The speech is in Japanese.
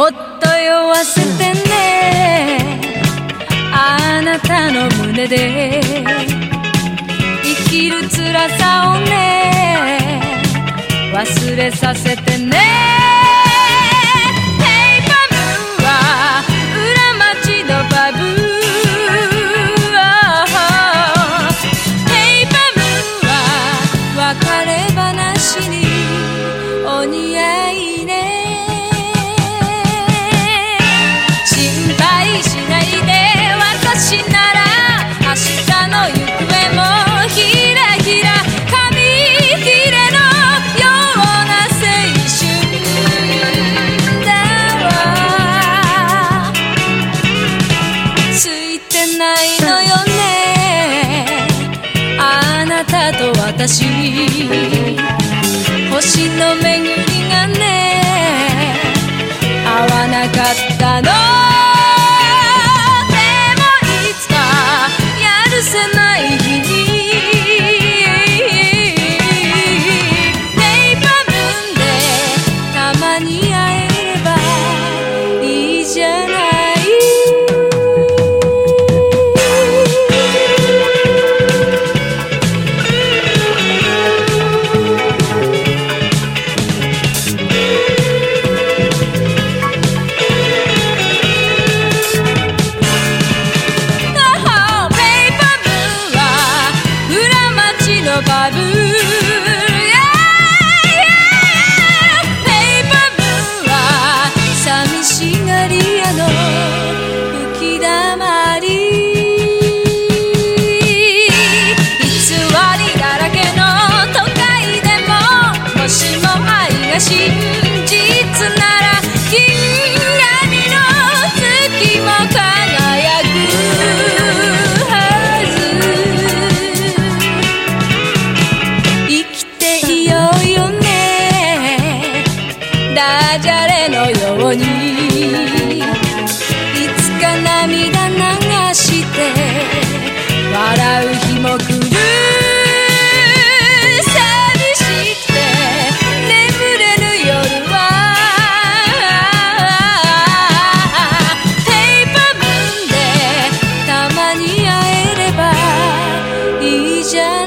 もっと酔わせてね。あなたの胸で。生きる辛さをね。忘れさせてね。ヘイパムは裏町のパブヘイパムは別れ話にお似合いね。ないのよね。あなたと私。星の巡りがね合わなかったの。ダジャレのように。いつか涙流して笑う日も来る。寂しくて眠れぬ夜は。ペーパーンでたまに会えればいいじゃん。